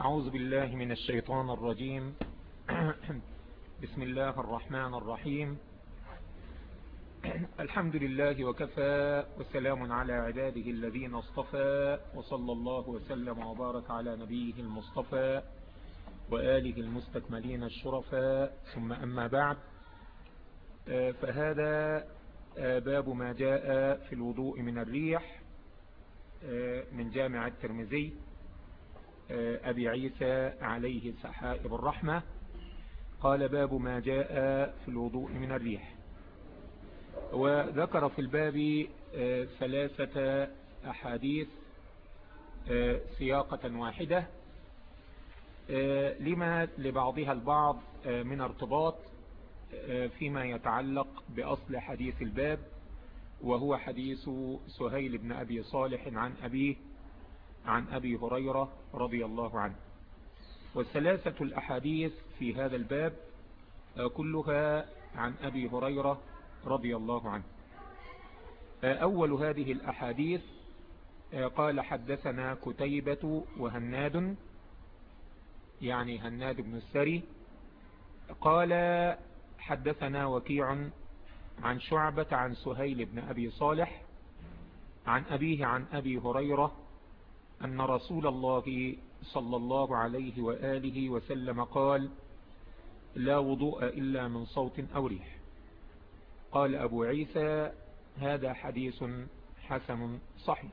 أعوذ بالله من الشيطان الرجيم. بسم الله الرحمن الرحيم. الحمد لله وكفى وسلام على عباده الذين اصطفى وصلى الله وسلم وبارك على نبيه المصطفى وآله المستكملين الشرفاء. ثم أما بعد فهذا باب ما جاء في الوضوء من الريح من جامع الترمذي. أبي عيسى عليه سحائب الرحمة. قال باب ما جاء في الوضوء من الريح. وذكر في الباب ثلاثة أحاديث سياقة واحدة لما لبعضها البعض من ارتباط فيما يتعلق بأصل حديث الباب وهو حديث سهيل بن أبي صالح عن أبيه عن أبي هريرة رضي الله عنه. والثلاثة الأحاديث في هذا الباب كلها عن أبي هريرة رضي الله عنه. أول هذه الأحاديث قال حدثنا كتيبة وهناد يعني هناد بن السري قال حدثنا وكيع عن شعبة عن سهيل بن أبي صالح عن أبيه عن أبي هريرة أن رسول الله صلى الله عليه وآله وسلم قال لا وضوء إلا من صوت أو ريح. قال أبو عيسى هذا حديث حسن صحيح.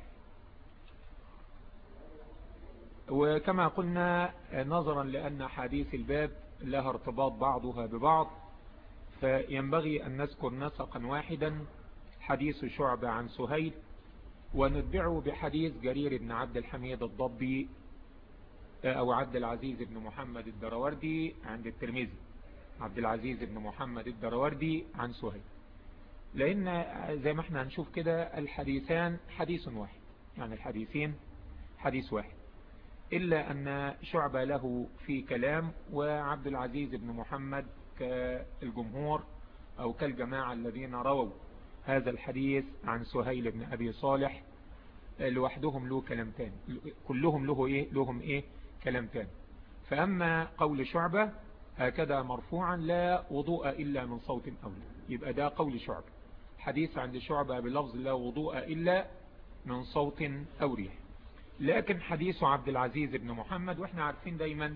وكما قلنا نظرا لأن حديث الباب لها ارتباط بعضها ببعض فينبغي أن نذكر نسقا واحدا حديث شعبة عن سهيل ونتبعه بحديث جرير بن عبد الحميد الضبي أو عبد العزيز بن محمد الدروردي عند الترمذي. عبد العزيز بن محمد الدروردي عن سهيل. لأن زي ما إحنا هنشوف كده الحديثان حديث واحد. يعني الحديثين حديث واحد. إلا أن شعبة له في كلام وعبد العزيز بن محمد كالجمهور أو كالجماعة الذين رووا هذا الحديث عن سهيل بن أبي صالح لوحدهم له كلام تاني. كلهم له إيه؟ لهم إيه؟ كلام تاني. فأما قول شعبة هكذا مرفوعا لا وضوء إلا من صوت أولى يبقى ده قول شعبة. حديث عند شعبة بلفظ لا وضوء إلا من صوت أو ريح لكن حديث عبد العزيز بن محمد وإحنا عارفين دايما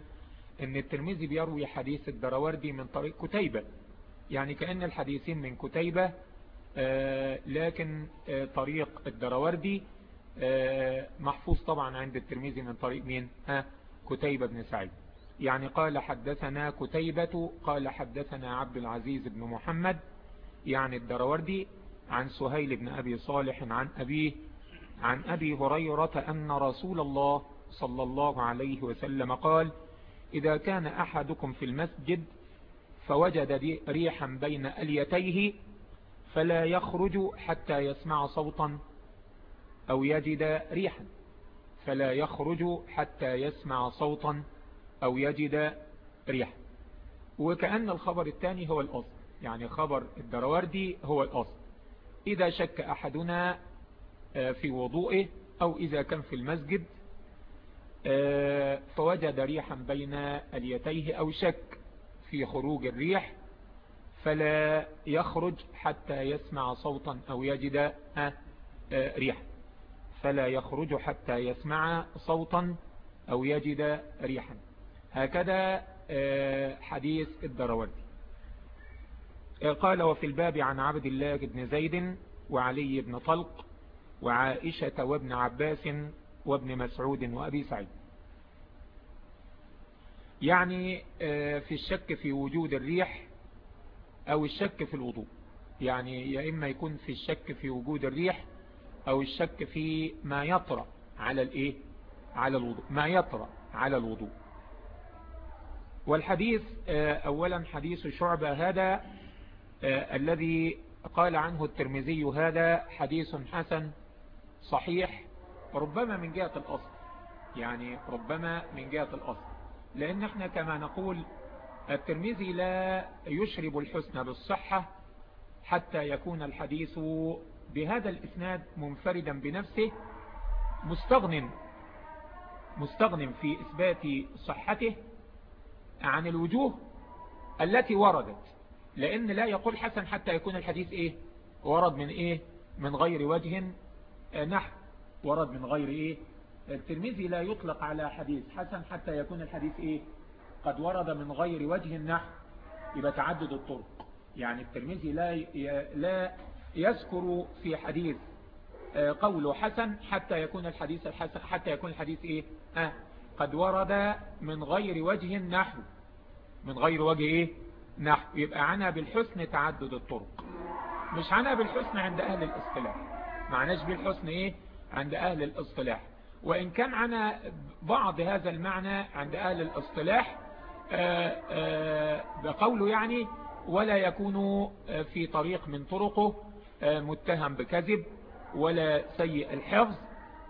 إن الترمذي بيروي حديث الدروردي من طريق كتيبة. يعني كأن الحديثين من كتيبة آه لكن آه طريق الدروردي آه محفوظ طبعا عند الترمذي من طريق مين؟ ها؟ كتيبة بن سعيد. يعني قال حدثنا كتيبة قال حدثنا عبد العزيز بن محمد يعني الدروردي عن سهيل بن أبي صالح عن أبيه عن أبي هريرة أن رسول الله صلى الله عليه وسلم قال إذا كان أحدكم في المسجد فوجد ريحا بين أليتيه فلا يخرج حتى يسمع صوتا أو يجد ريحا فلا يخرج حتى يسمع صوتا أو يجد ريحا. وكأن الخبر الثاني هو الأصل يعني خبر الدروردي هو الأصل. إذا شك أحدنا في وضوئه أو إذا كان في المسجد فوجد ريحا بين اليتيه أو شك في خروج الريح فلا يخرج حتى يسمع صوتا أو يجد ريحا. فلا يخرج حتى يسمع صوتا أو يجد ريحا. هكذا حديث الدروردي قال وفي الباب عن عبد الله بن زيد وعلي بن طلق وعائشة وابن عباس وابن مسعود وأبي سعيد. يعني في الشك في وجود الريح أو الشك في الوضوء. يعني يا إما يكون في الشك في وجود الريح أو الشك في ما يطرأ على الإيه؟ على الوضوء. ما يطرأ على الوضوء. والحديث أولا حديث شعبة هذا الذي قال عنه الترمذي هذا حديث حسن صحيح ربما من جهة الأصل. يعني ربما من جهة الأصل. لأن إحنا كما نقول الترمذي لا يشرب الحسن بالصحة حتى يكون الحديث بهذا الإسناد منفردا بنفسه مستغن مستغنم في إثبات صحته عن الوجوه التي وردت. لأن لا يقول حسن حتى يكون الحديث إيه؟ ورد من إيه؟ من غير وجه نحو. ورد من غير إيه؟ الترمذي لا يطلق على حديث حسن حتى يكون الحديث إيه؟ قد ورد من غير وجه نحو. يبقى تعدد الطرق. يعني الترمذي لا لا يذكر في حديث آه، قوله حسن حتى يكون الحديث الحسن حتى يكون الحديث إيه؟ آه قد ورد من غير وجه نحو من غير وجه إيه؟ نحو. يبقى عنا بالحسن تعدد الطرق. مش عنا بالحسن عند أهل الاصطلاح. معناش بالحسن إيه؟ عند أهل الاصطلاح. وإن كان عنا بعض هذا المعنى عند أهل الاصطلاح آه، آه، بقوله يعني ولا يكون في طريق من طرقه. متهم بكذب ولا سيء الحفظ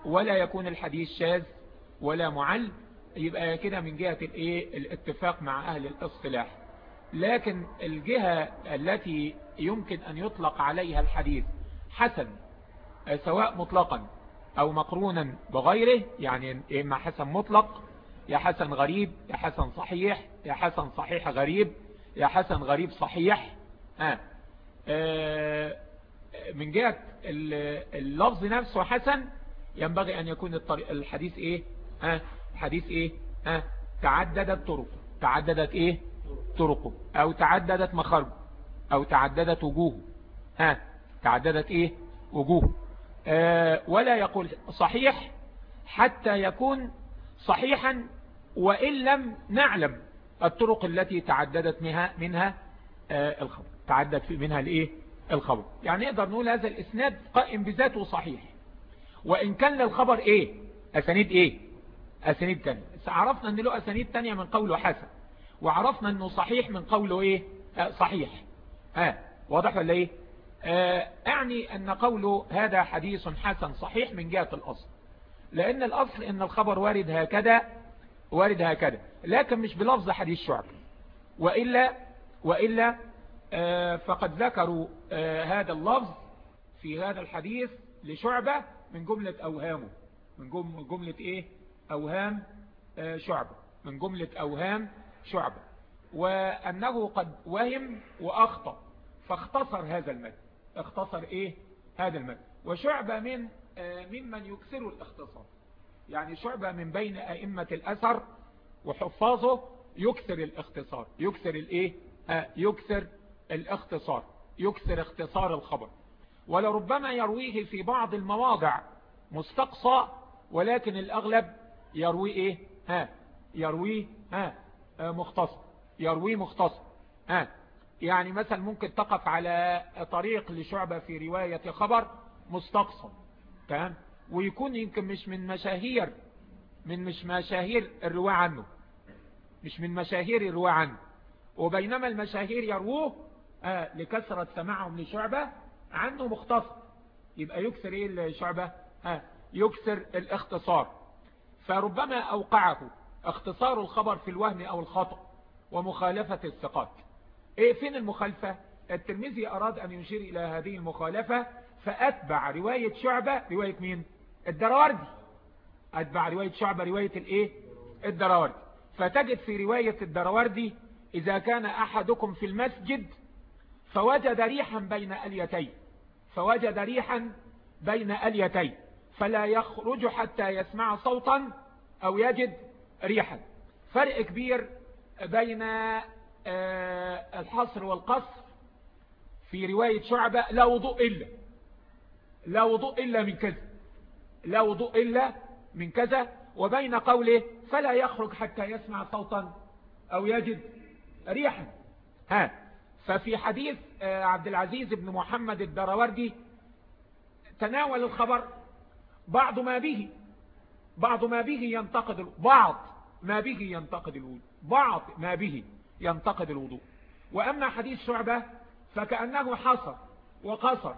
ولا يكون الحديث شاذ ولا معل. يبقى كده من جهة الإيه؟ الاتفاق مع أهل الاصطلاح. لكن الجهة التي يمكن أن يطلق عليها الحديث حسن سواء مطلقا أو مقرونا بغيره يعني إما حسن مطلق يا حسن غريب يا حسن صحيح يا حسن صحيح غريب يا حسن غريب صحيح. آه. آه من جهة اللفظ نفسه حسن ينبغي أن يكون الحديث إيه؟ ها؟ الحديث إيه؟ ها؟ تعددت طرقه. تعددت إيه؟ طرقه. أو تعددت مخارجه. أو تعددت وجوهه. ها؟ تعددت إيه؟ وجوه آه ولا يقول صحيح حتى يكون صحيحا وإن لم نعلم الطرق التي تعددت منها منها آه الخبر. تعدد منها الايه الخبر. يعني نقدر نقول هذا الإسناد قائم بذاته صحيح. وإن كان للخبر إيه؟ أسانيد إيه؟ أسانيد تانية. عرفنا إن له أسانيد تانية من قوله حسن. وعرفنا إنه صحيح من قوله إيه؟ آه صحيح. آه واضح ولا إيه؟ آه أعني أن قوله هذا حديث حسن صحيح من جهة الأصل. لأن الأصل إن الخبر وارد هكذا وارد هكذا. لكن مش بلفظ حديث شعب وإلا, وإلا فقد ذكروا آه، هذا اللفظ في هذا الحديث لشعبة من جملة أوهامه. من جملة إيه؟ أوهام آه، شعبة. من جملة أوهام شعبة. وأنه قد وهم وأخطأ. فاختصر هذا المد اختصر إيه؟ هذا المد. وشعبة من ممن يكسر الاختصار. يعني شعبة من بين أئمة الأثر وحفاظه يكسر الاختصار. يكسر الإيه؟ آه يكسر الاختصار يكسر اختصار الخبر. ولربما يرويه في بعض المواضع مستقصى ولكن الأغلب يروي إيه؟ ها يرويه ها آه مختصر يرويه مختصر ها يعني مثلا ممكن تقف على طريق لشعبة في رواية خبر مستقصى تمام؟ ويكون يمكن مش من مشاهير من مش مشاهير الرواة عنه مش من مشاهير الرواة عنه. وبينما المشاهير يروه آه لكثرة سماعهم لشعبة عنه مختصر يبقى يكسر إيه الشعبة؟ آه يكسر الاختصار. فربما أوقعه اختصار الخبر في الوهم أو الخطأ ومخالفة الثقات. إيه فين المخالفة؟ الترمذي أراد أن يشير إلى هذه المخالفة فأتبع رواية شعبة. رواية مين؟ الدراوردي. أتبع رواية شعبة رواية الإيه؟ الدراوردي. فتجد في رواية الدراوردي إذا كان أحدكم في المسجد فوجد ريحا بين أليتين فوجد ريحا بين أليتين فلا يخرج حتى يسمع صوتا أو يجد ريحا. فرق كبير بين آه، الحصر والقصر في رواية شعبة لا وضوء إلا لا وضوء إلا من كذب لا وضوء إلا من كذا. وبين قوله فلا يخرج حتى يسمع صوتا أو يجد ريحا. ها ففي حديث آه، عبد العزيز بن محمد الدروردي تناول الخبر بعض ما به بعض ما به ينتقد بعض ما به ينتقد الوضوء بعض ما به ينتقد الوضوء. وأما حديث شعبة فكأنه حصر وقصر.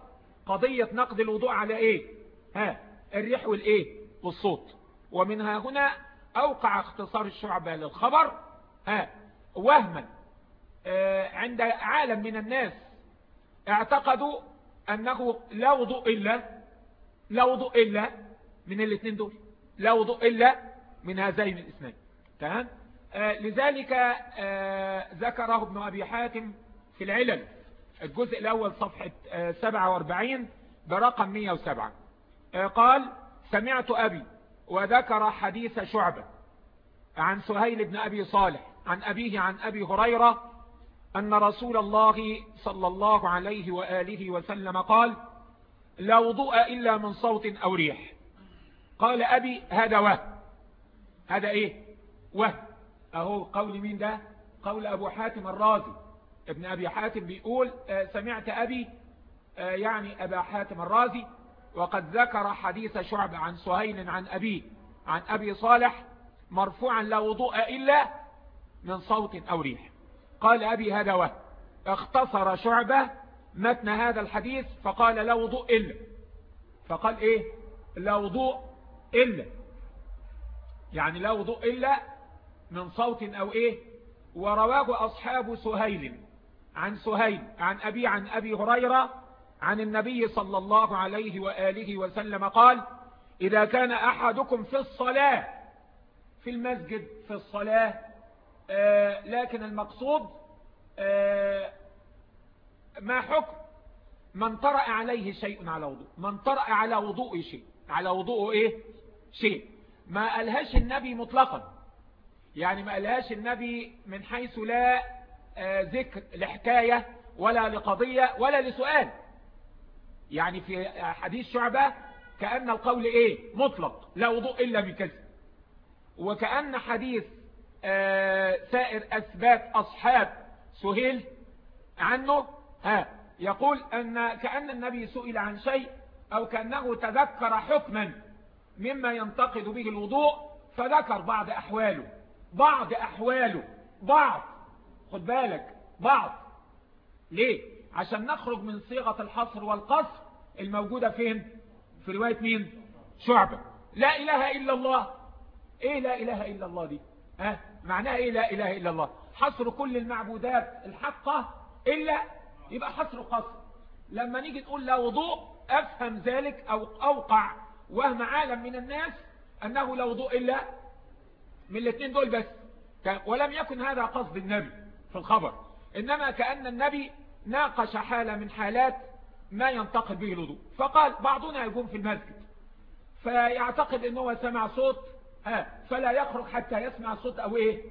قضية نقد الوضوء على إيه؟ ها الريح والإيه؟ والصوت. ومنها هنا أوقع اختصار الشعبة للخبر ها وهما عند عالم من الناس اعتقدوا أنه لا وضوء إلا لا وضوء إلا من الاثنين دول لا وضوء إلا من هذين الاسنين تمام؟ آه لذلك آه ذكره ابن أبي حاتم في العلل الجزء الأول صفحة آه 47 برقم 107 آه قال سمعت أبي وذكر حديث شعبة عن سهيل بن أبي صالح عن أبيه عن أبي هريرة أن رسول الله صلى الله عليه وآله وسلم قال لا وضوء إلا من صوت أو ريح. قال أبي هذا وه. هذا إيه؟ وه. أهو قول مين ده؟ قول أبو حاتم الرازي. ابن أبي حاتم بيقول آه سمعت أبي آه يعني أبا حاتم الرازي وقد ذكر حديث شعب عن سهيل عن أبي عن أبي صالح مرفوعا لا وضوء إلا من صوت أو ريح. قال أبي هذا وه اختصر شعبة متن هذا الحديث فقال لا وضوء إلا. فقال إيه؟ لا وضوء إلا. يعني لا وضوء إلا من صوت أو إيه؟ ورواه أصحاب سهيل. عن سهيل عن أبي عن أبي هريرة عن النبي صلى الله عليه وآله وسلم قال إذا كان أحدكم في الصلاة في المسجد في الصلاة لكن المقصود آه ما حكم؟ من طرأ عليه شيء على وضوء. من طرأ على وضوء شيء. على وضوء إيه؟ شيء. ما قالهاش النبي مطلقا. يعني ما قالهاش النبي من حيث لا آه ذكر لحكاية ولا لقضية ولا لسؤال. يعني في حديث شعبة كأن القول إيه؟ مطلق. لا وضوء إلا بكذا وكأن حديث آه سائر أسباب أصحاب سهيل عنه؟ ها يقول أن كأن النبي سئل عن شيء أو كأنه تذكر حكما مما ينتقد به الوضوء فذكر بعض أحواله. بعض أحواله. بعض. خد بالك. بعض. ليه؟ عشان نخرج من صيغة الحصر والقصر الموجودة فين؟ في رواية مين؟ شعبة. لا إله إلا الله. إيه لا إله إلا الله دي؟ ها؟ معناها إيه لا إله إلا الله؟ حصر كل المعبودات الحقة إلا يبقى حصر قصر لما نيجي تقول لا وضوء أفهم ذلك أو أوقع وهم عالم من الناس أنه لا وضوء إلا من الاثنين دول بس. ولم يكن هذا قصد النبي في الخبر. إنما كأن النبي ناقش حالة من حالات ما ينتقد به الوضوء. فقال بعضنا يقوم في المسجد فيعتقد أنه سمع صوت ها فلا يخرج حتى يسمع صوت أو إيه؟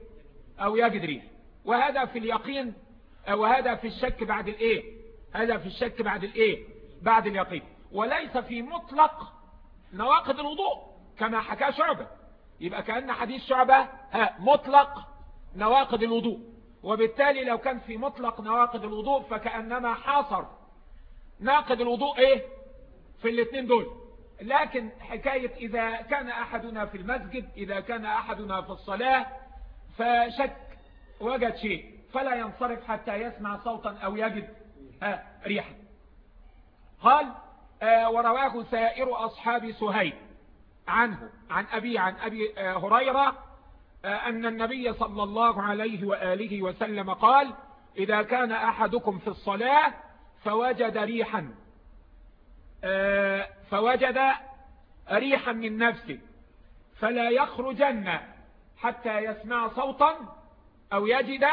أو يجد ريح وهذا في اليقين وهذا في الشك بعد الإيه؟ هذا في الشك بعد الإيه؟ بعد اليقين. وليس في مطلق نواقض الوضوء كما حكى شعبة. يبقى كأن حديث شعبة ها مطلق نواقض الوضوء. وبالتالي لو كان في مطلق نواقض الوضوء فكأنما حاصر ناقض الوضوء إيه؟ في الاثنين دول. لكن حكاية إذا كان أحدنا في المسجد إذا كان أحدنا في الصلاة فشك وجد شيء فلا ينصرف حتى يسمع صوتا أو يجد ريحا. قال آه ورواه سائر أصحاب سهيل عنه عن أبي عن أبي آه هريرة آه أن النبي صلى الله عليه وآله وسلم قال إذا كان أحدكم في الصلاة فوجد ريحا. فوجد ريحا من نفسه فلا يخرجن حتى يسمع صوتا أو يجد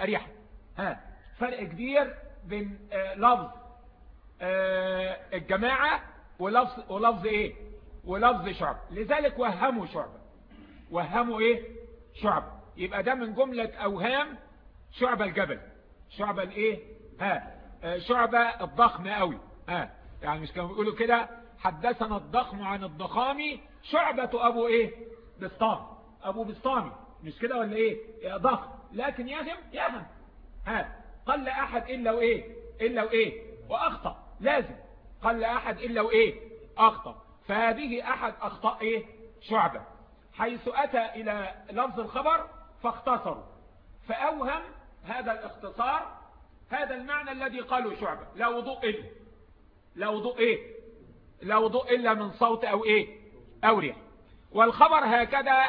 ريحا. ها فرق كبير بين لفظ الجماعة ولفظ, ولفظ إيه؟ ولفظ شعب. لذلك وهموا شعب وهموا إيه؟ شعب. يبقى ده من جملة أوهام شعب الجبل. شعب الإيه؟ ها شعبة الضخم قوي ها. يعني مش كانوا بيقولوا كده حدثنا الضخم عن الضخام شعبة أبو إيه؟ بسطام. أبو بسطامي مش كده ولا إيه؟ ضخم. لكن يهم يهم ها قل أحد إلا وإيه؟ إلا وإيه؟ وأخطأ. لازم. قل أحد إلا وإيه؟ أخطأ. فهذه أحد أخطاء إيه؟ شعبة. حيث أتى إلى لفظ الخبر فاختصروا. فأوهم هذا الاختصار هذا المعنى الذي قالوا شعبة. لا وضوء إلا لا وضوء إيه؟ لا وضوء إلا من صوت أو إيه؟ أو ريح والخبر هكذا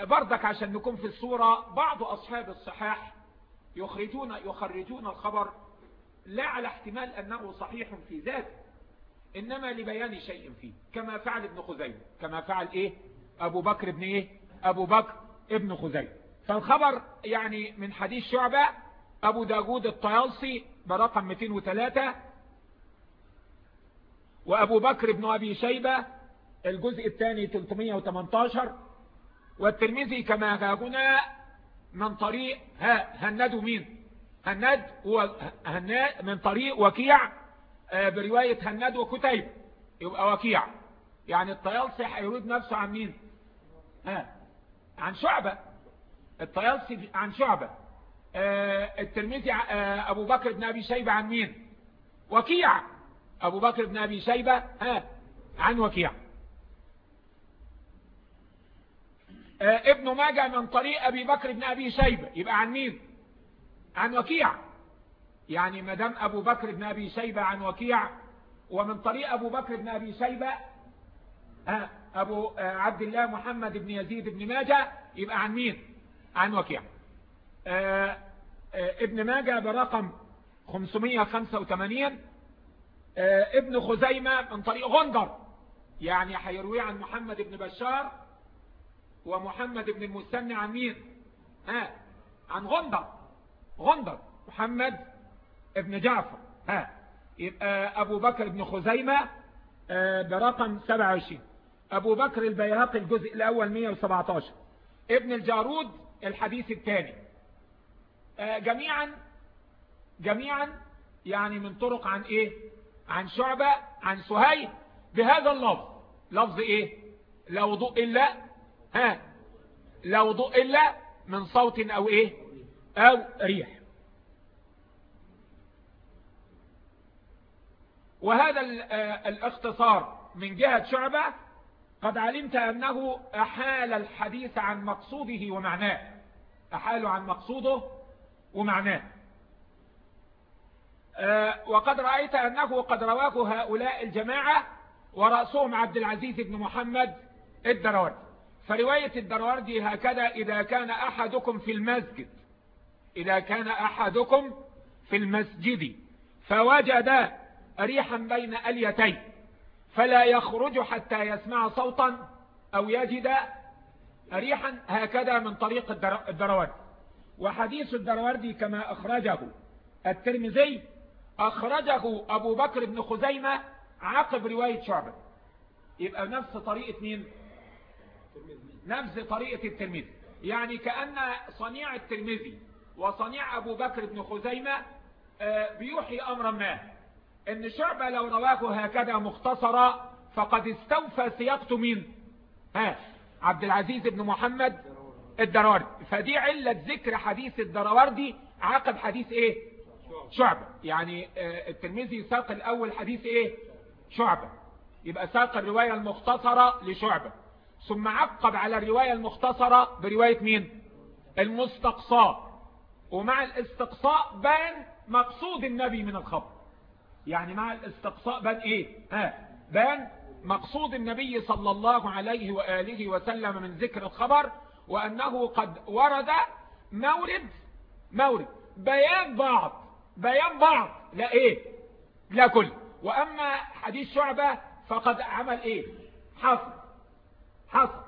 بردك عشان نكون في الصورة بعض أصحاب الصحاح يخرجون يخرجون الخبر لا على احتمال أنه صحيح في ذاته إنما لبيان شيء فيه كما فعل ابن خزيمة كما فعل إيه؟ أبو بكر بن إيه؟ أبو بكر ابن خزيمة. فالخبر يعني من حديث شعبة أبو داود الطيالسي برقم 203 وأبو بكر بن أبي شيبة الجزء الثاني 318 والترمذي كما هنا من طريق هند مين؟ هند هناد من طريق وكيع آه، برواية هند وكتيب يبقى وكيع. يعني الطيالسي هيرد نفسه عن مين؟ ها عن شعبة. الطيالسي عن شعبة. آه، الترمذي آه، أبو بكر بن أبي شيبة عن مين؟ وكيع. أبو بكر بن أبي شيبة ها عن وكيع. آه، ابن ماجه من طريق أبي بكر بن أبي شيبة. يبقى عن مين؟ عن وكيع. يعني مدام أبو بكر بن أبي شيبة عن وكيع ومن طريق أبو بكر بن أبي شيبة أبو عبد الله محمد بن يزيد بن ماجه يبقى عن مين؟ عن وكيع. آه، آه، ابن ماجه برقم 585 آه، ابن خزيمة من طريق غندر. يعني حيروي عن محمد بن بشار ومحمد بن المستنى عن مين ها عن غندر. غندر محمد ابن جعفر. ها يبقى أبو بكر بن خزيمة برقم 27 أبو بكر البيهقي الجزء الأول 117 ابن الجارود الحديث الثاني. آه، جميعا جميعا يعني من طرق عن إيه؟ عن شعبة عن سهيل بهذا اللفظ. لفظ إيه؟ لا وضوء إلا ها؟ لا وضوء إلا من صوت أو إيه؟ أو ريح. وهذا آه، الاختصار من جهة شعبة. قد علمت أنه أحال الحديث عن مقصوده ومعناه. أحال عن مقصوده ومعناه. وقد رأيت أنه قد رواه هؤلاء الجماعة ورأسهم عبد العزيز بن محمد الدروردي فرواية الدروردي هكذا إذا كان أحدكم في المسجد إذا كان أحدكم في المسجد فوجد ريحا بين أليتين فلا يخرج حتى يسمع صوتا أو يجد ريحا هكذا من طريق الدروردي وحديث الدروردي كما أخرجه الترمذي أخرجه أبو بكر بن خزيمة عقب رواية شعبة. يبقى نفس طريقة مين؟ نفس طريقة الترمذي. يعني كأن صنيع الترمذي وصنيع أبو بكر بن خزيمة آه، بيوحي أمرا ما إن شعبة لو رواه هكذا مختصرا فقد استوفى سياقته مين؟ ها عبد العزيز بن محمد الدراوردي. فدي علة ذكر حديث الدراوردي عقب حديث إيه؟ شعبة. يعني آه، الترمذي ساق الأول حديث إيه؟ شعبة. يبقى ساق الرواية المختصرة لشعبة. ثم عقب على الرواية المختصرة برواية مين؟ المستقصاء ومع الاستقصاء بان مقصود النبي من الخبر. يعني مع الاستقصاء بان إيه؟ ها بان مقصود النبي صلى الله عليه وآله وسلم من ذكر الخبر وأنه قد ورد مورد مورد بيان بعض. بيان بعض لا إيه لا كل. وأما حديث شعبة فقد عمل إيه؟ حصر. حصر.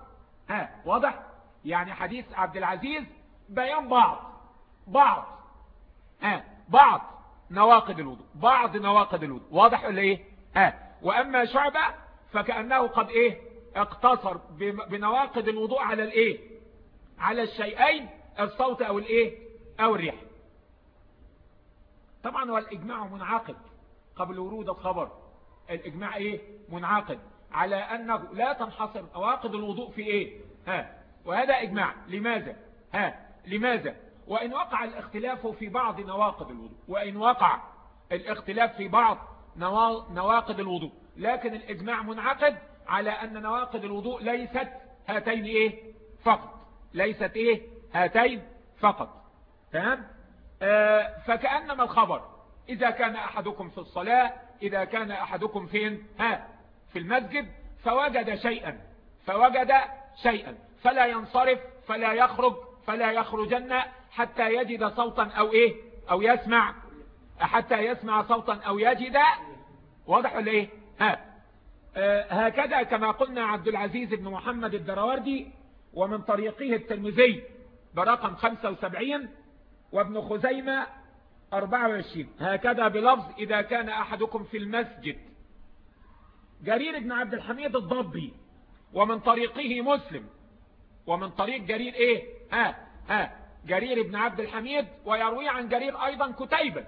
ها واضح؟ يعني حديث عبد العزيز بيان بعض. بعض. ها بعض نواقض الوضوء. بعض نواقض الوضوء. واضح ولا إيه؟ ها وأما شعبة فكأنه قد إيه؟ اقتصر بنواقض الوضوء على الإيه؟ على الشيئين الصوت أو الإيه؟ أو الريح. طبعا هو الإجماع منعقد قبل ورود الخبر. الإجماع إيه؟ منعقد. على أنه لا تنحصر نواقض الوضوء في إيه؟ ها. وهذا إجماع. لماذا؟ ها. لماذا؟ وإن وقع الاختلاف في بعض نواقض الوضوء. وإن وقع الاختلاف في بعض نواقض الوضوء. لكن الإجماع منعقد على أن نواقض الوضوء ليست هاتين إيه؟ فقط. ليست إيه؟ هاتين فقط. تمام؟ فكأنما الخبر. إذا كان أحدكم في الصلاة إذا كان أحدكم فين؟ ها في المسجد فوجد شيئا فوجد شيئا. فلا ينصرف فلا يخرج فلا يخرجن حتى يجد صوتا أو إيه؟ أو يسمع. حتى يسمع صوتا أو يجد. واضح ولا إيه؟ ها. آه، هكذا كما قلنا عبد العزيز بن محمد الدراوردي ومن طريقه الترمذي برقم 75 وابن خزيمة 24 هكذا بلفظ إذا كان أحدكم في المسجد. جرير بن عبد الحميد الضبي ومن طريقه مسلم. ومن طريق جرير إيه؟ ها ها جرير بن عبد الحميد ويروي عن جرير أيضا كتيبة.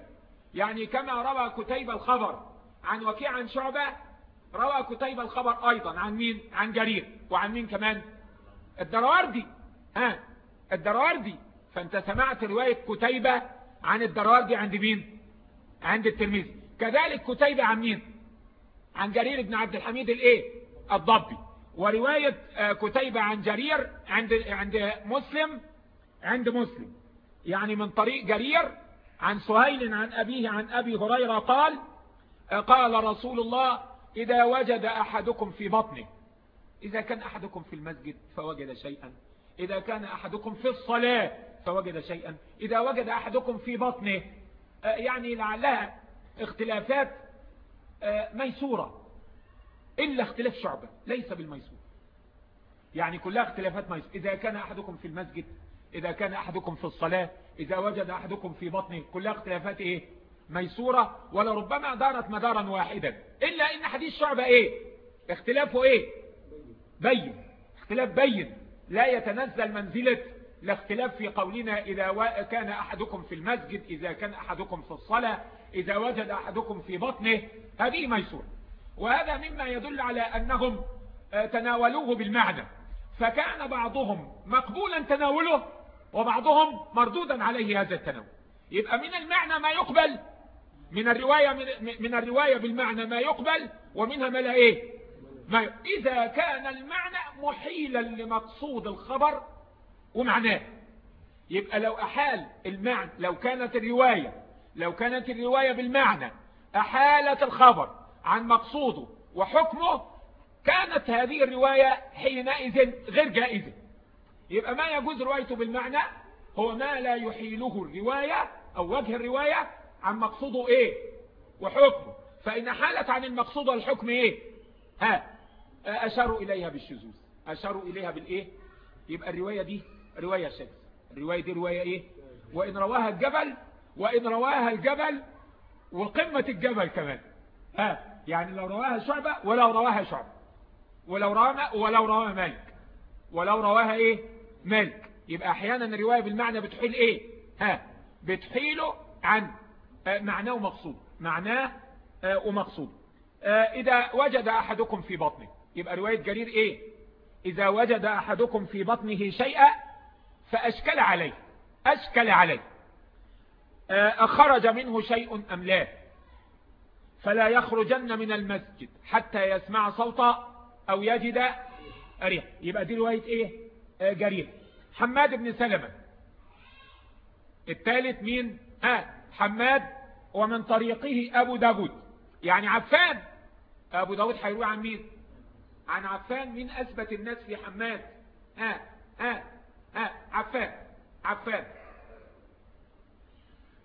يعني كما روى كتيبة الخبر عن وكيع عن شعبة روى كتيبة الخبر أيضا عن مين؟ عن جرير. وعن مين كمان؟ الدراردي ها الدراردي فانت سمعت رواية كتيبة عن الدراردي عند مين؟ عند الترمذي. كذلك كتيبة عن مين؟ عن جرير بن عبد الحميد الإيه؟ الضبي. ورواية آه، كتيبة عن جرير عند عند مسلم عند مسلم. يعني من طريق جرير عن سهيل عن أبيه عن أبي هريرة قال آه، قال رسول الله إذا وجد أحدكم في بطنه إذا كان أحدكم في المسجد فوجد شيئا. إذا كان أحدكم في الصلاة فوجد شيئا. إذا وجد أحدكم في بطنه آه، يعني لعلها اختلافات ميسورة. إلا اختلاف شعبة ليس بالميسور. يعني كلها اختلافات ميسور. إذا كان أحدكم في المسجد إذا كان أحدكم في الصلاة إذا وجد أحدكم في بطنه كلها اختلافات إيه؟ ميسورة. ولربما دارت مدارا واحدا. إلا إن حديث شعبة إيه؟ اختلافه إيه؟ بين. اختلاف بين. لا يتنزل منزلة الاختلاف في قولنا إذا كان أحدكم في المسجد إذا كان أحدكم في الصلاة إذا وجد أحدكم في بطنه هذه ميسورة وهذا مما يدل على أنهم آه، تناولوه بالمعنى. فكان بعضهم مقبولا تناوله وبعضهم مردودا عليه هذا التناول. يبقى من المعنى ما يقبل من الرواية من, من الرواية بالمعنى ما يقبل ومنها ما لا إيه؟ ما إذا كان المعنى محيلا لمقصود الخبر ومعناه يبقى لو أحال المعنى لو كانت الرواية لو كانت الرواية بالمعنى أحالت الخبر عن مقصوده وحكمه كانت هذه الرواية حينئذ غير جائزة. يبقى ما يجوز روايته بالمعنى؟ هو ما لا يحيله الرواية أو وجه الرواية عن مقصوده إيه؟ وحكمه. فإن حالت عن المقصود والحكم إيه؟ ها أشاروا إليها بالشذوذ. أشاروا إليها بالإيه؟ يبقى الرواية دي رواية شاذة الرواية دي رواية إيه؟ وإن رواها الجبل وإن رواها الجبل وقمة الجبل كمان. ها؟ يعني لو رواها شعبة ولو رواها شعبة. ولو رواها ولو رواها مالك ولو رواها إيه؟ مالك يبقى أحيانا الرواية بالمعنى بتحيل إيه؟ ها؟ بتحيله عن آه، معناه ومقصود معناه آه، ومقصود. آه، إذا وجد أحدكم في بطنه. يبقى رواية جرير إيه؟ إذا وجد أحدكم في بطنه شيئا فأشكل عليه أشكل عليه. خرج منه شيء أم لا؟ فلا يخرجن من المسجد حتى يسمع صوتا أو يجد ريح يبقى دي رواية إيه؟ آه جرير. حماد بن سلمة. الثالث مين؟ ها حماد ومن طريقه أبو داود. يعني عفان. أبو داود حيروي عن مين؟ عن عفان مين أثبت الناس في حماد. ها ها. ها عفان عفان.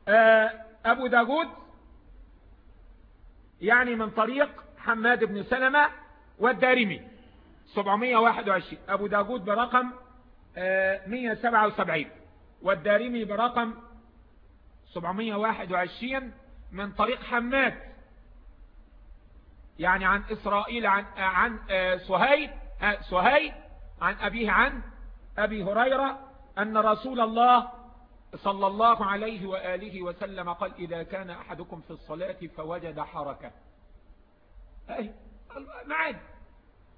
آه أبو داود يعني من طريق حماد بن سلمة والدارمي. 721 أبو داود برقم 177 آه، والدارمي برقم 721 من طريق حماد يعني عن إسرائيل عن عن سهيل سهيل عن أبيه عن أبي هريرة أن رسول الله صلى الله عليه وآله وسلم قال إذا كان أحدكم في الصلاة فوجد حركة. أي معاد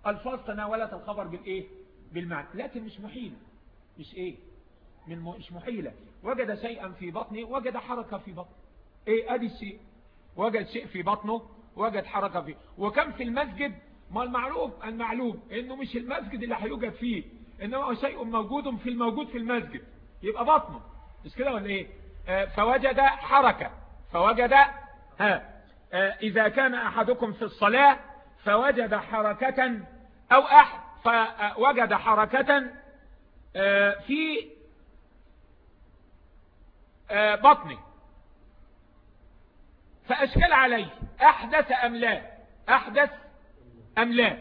الفاظ تناولت الخبر بالإيه؟ بالمعنى لكن مش محيلة. مش إيه؟ من مش محيلة. وجد شيئا في بطنه وجد حركة في بطنه. إيه أدي الشيء. وجد شيء في بطنه وجد حركة فيه. وكم في المسجد ما المعروف المعلوم إنه مش المسجد اللي هيوجد فيه. إنما شيء موجود في الموجود في المسجد. يبقى بطنه. مش كده ولا إيه؟ آه فوجد حركة. فوجد ها آه إذا كان أحدكم في الصلاة فوجد حركة أو احد فوجد حركة آه في بطنه. فأشكل عليه أحدث أم لا؟ أحدث أم لا؟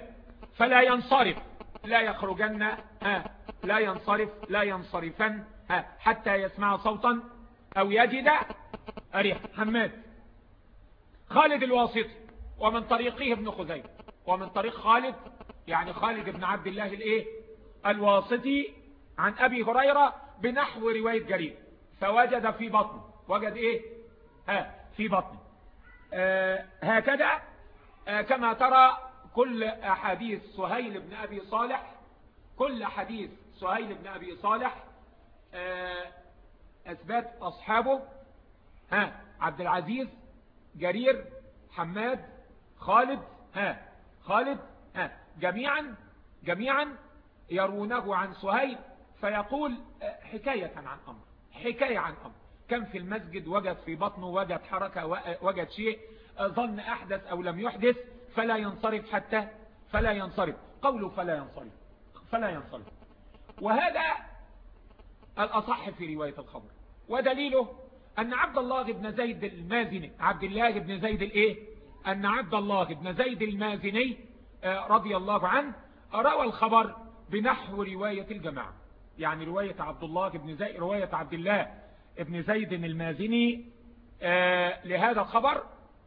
فلا ينصرف. لا يخرجن ها لا ينصرف لا ينصرفن ها حتى يسمع صوتا أو يجد. أريح حماد. خالد الواسطي ومن طريقه ابن خزيمة ومن طريق خالد يعني خالد بن عبد الله الإيه؟ الواسطي عن أبي هريرة بنحو رواية جرير. فوجد في بطنه وجد إيه؟ ها في بطنه آه هكذا آه كما ترى كل أحاديث سهيل بن أبي صالح كل حديث سهيل بن أبي صالح آه أثبات أصحابه ها عبد العزيز جرير حماد خالد ها خالد ها جميعا جميعا يرونه عن سهيل فيقول حكاية عن أمر حكاية عن أمر. كان في المسجد وجد في بطنه وجد حركة وجد شيء ظن أحدث أو لم يحدث فلا ينصرف حتى فلا ينصرف. قوله فلا ينصرف. فلا ينصرف. وهذا الأصح في رواية الخبر. ودليله أن عبد الله بن زيد المازني عبد الله بن زيد الإيه؟ أن عبد الله بن زيد المازني رضي الله عنه روى الخبر بنحو رواية الجماعة. يعني رواية عبد الله بن زيد رواية عبد الله بن زيد المازني لهذا الخبر.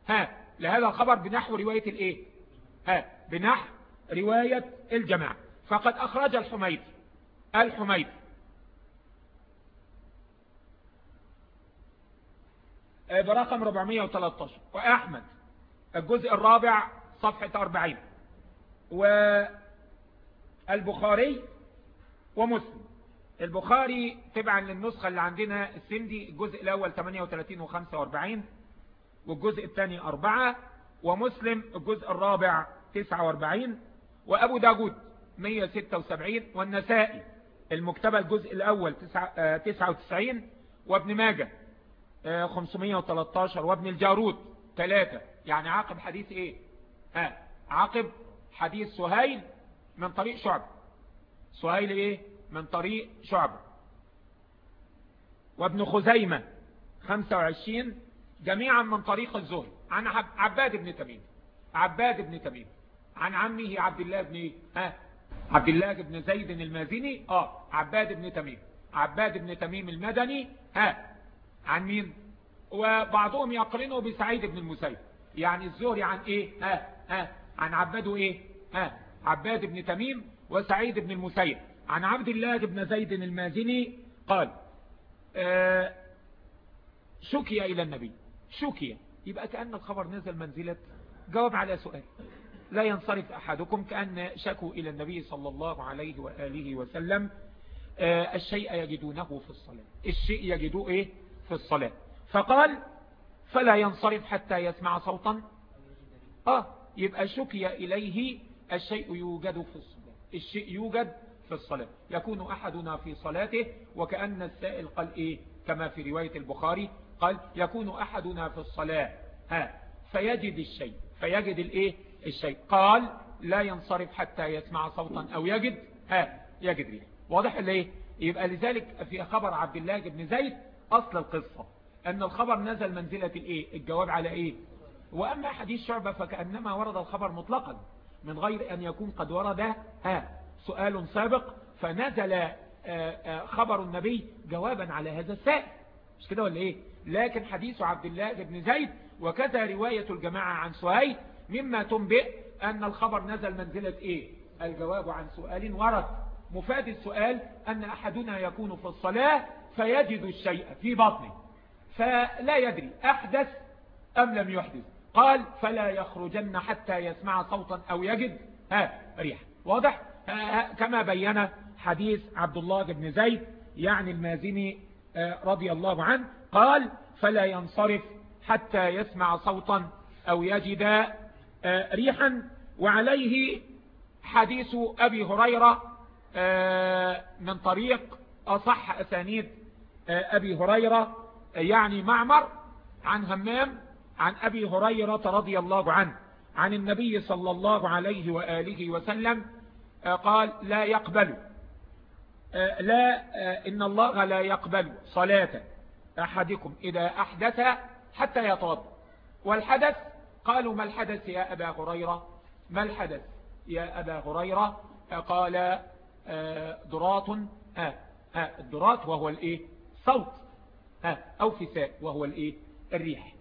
ها لهذا الخبر بنحو رواية الإيه؟ ها بنحو رواية الجماعة. فقد أخرج الحميد الحميد. برقم 413 وأحمد الجزء الرابع صفحة 40 والبخاري ومسلم. البخاري تبعا للنسخة اللي عندنا السندي الجزء الأول 38 و 45 والجزء الثاني 4 ومسلم الجزء الرابع 49 وأبو داود 176 والنسائي المكتبة الجزء الأول 99 وابن ماجه 513 وابن الجارود 3 يعني عاقب حديث إيه؟ ها عاقب حديث سهيل من طريق شعب. سهيل إيه؟ من طريق شعب. وابن خزيمة 25 جميعا من طريق الزهري عن عباد بن تميم. عباد بن تميم. عن عمه عبد الله بن ها؟ عبد الله بن زيد المازني. آه عباد بن تميم. عباد بن تميم المدني. ها؟ عن مين؟ وبعضهم يقرنه بسعيد بن المسيب. يعني الزهري عن إيه؟ ها؟ ها؟ عن عباده إيه؟ ها؟ عباد بن تميم وسعيد بن المسيب. عن عبد الله بن زيد المازني قال آه شكي إلى النبي. شكي. يبقى كأن الخبر نزل منزلة. جواب على سؤال. لا ينصرف أحدكم كأن شكوا إلى النبي صلى الله عليه وآله وسلم آه الشيء يجدونه في الصلاة. الشيء يجدوه إيه؟ في الصلاة. فقال فلا ينصرف حتى يسمع صوتا. آه يبقى شكي إليه الشيء يوجد في الصلاة. الشيء يوجد في الصلاة. يكون أحدنا في صلاته وكأن السائل قال إيه؟ كما في رواية البخاري قال يكون أحدنا في الصلاة. ها فيجد الشيء. فيجد الإيه؟ الشيء. قال لا ينصرف حتى يسمع صوتا أو يجد. ها يجد ريح واضح اللي يبقى لذلك في خبر عبد الله بن زيد أصل القصة. أن الخبر نزل منزلة الإيه؟ الجواب على إيه؟ وأما حديث شعبة فكأنما ورد الخبر مطلقا من غير أن يكون قد ورد ها سؤال سابق فنزل خبر النبي جوابا على هذا السائل. مش كده ولا إيه؟ لكن حديث عبد الله بن زيد وكذا رواية الجماعة عن سهيل مما تنبئ أن الخبر نزل منزلة إيه؟ الجواب عن سؤال ورد. مفاد السؤال أن أحدنا يكون في الصلاة فيجد الشيء في بطنه فلا يدري أحدث أم لم يحدث. قال فلا يخرجن حتى يسمع صوتا أو يجد. ها ريح. واضح؟ كما بين حديث عبد الله بن زيد يعني المازني رضي الله عنه قال فلا ينصرف حتى يسمع صوتا أو يجد ريحا. وعليه حديث أبي هريرة من طريق أصح أسانيد أبي هريرة يعني معمر عن همام عن أبي هريرة رضي الله عنه عن النبي صلى الله عليه وآله وسلم قال لا يقبل لا إن الله لا يقبل صلاة أحدكم إذا أحدث حتى يتوضا والحدث قالوا ما الحدث يا أبا هريرة؟ ما الحدث يا أبا هريرة؟ قال درات الدرات وهو الإيه؟ صوت. أو فساء وهو الإيه؟ الريح.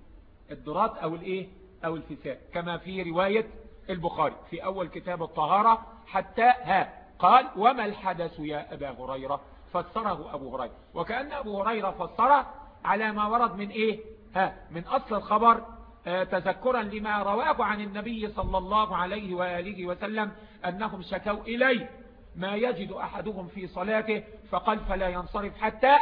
الدرات أو الإيه؟ أو الفساء. كما في رواية البخاري في أول كتاب الطهارة حتى ها. قال وما الحدث يا أبا هريرة؟ فسره أبو هريرة. وكأن أبو هريرة فسره على ما ورد من إيه؟ ها من أصل الخبر آه تذكرا لما رواه عن النبي صلى الله عليه وآله وسلم أنهم شكوا إليه. ما يجد أحدهم في صلاته فقال فلا ينصرف حتى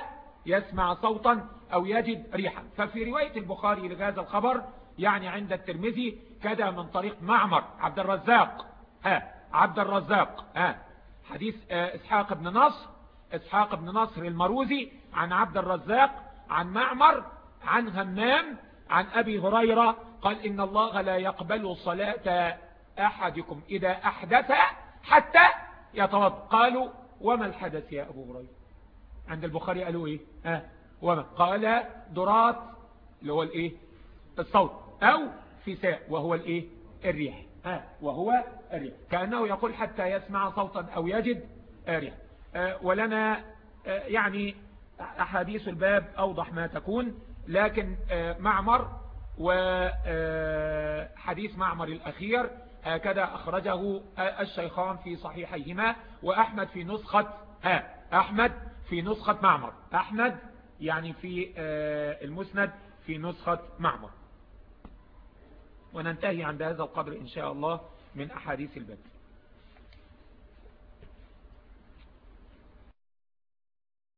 يسمع صوتا أو يجد ريحا. ففي رواية البخاري لهذا الخبر يعني عند الترمذي كذا من طريق معمر. عبد الرزاق. ها عبد الرزاق. ها. حديث آه، إسحاق بن نصر إسحاق بن نصر المروزي عن عبد الرزاق عن معمر عن همام عن أبي هريرة قال إن الله لا يقبل صلاة أحدكم إذا أحدث حتى يتوضأ. قالوا وما الحدث يا أبو هريرة؟ عند البخاري قالوا إيه؟ ها؟ وما؟ قال درات اللي هو الإيه؟ الصوت أو فساء وهو الإيه؟ الريح. ها؟ وهو الريح كأنه يقول حتى يسمع صوتا أو يجد ريح آه، ولنا آه، يعني أحاديث الباب أوضح ما تكون لكن آه، معمر وحديث معمر الأخير هكذا أخرجه الشيخان في صحيحيهما وأحمد في نسخة ها أحمد في نسخة معمر. أحمد يعني في المسند في نسخة معمر. وننتهي عند هذا القدر إن شاء الله. من أحاديث الباب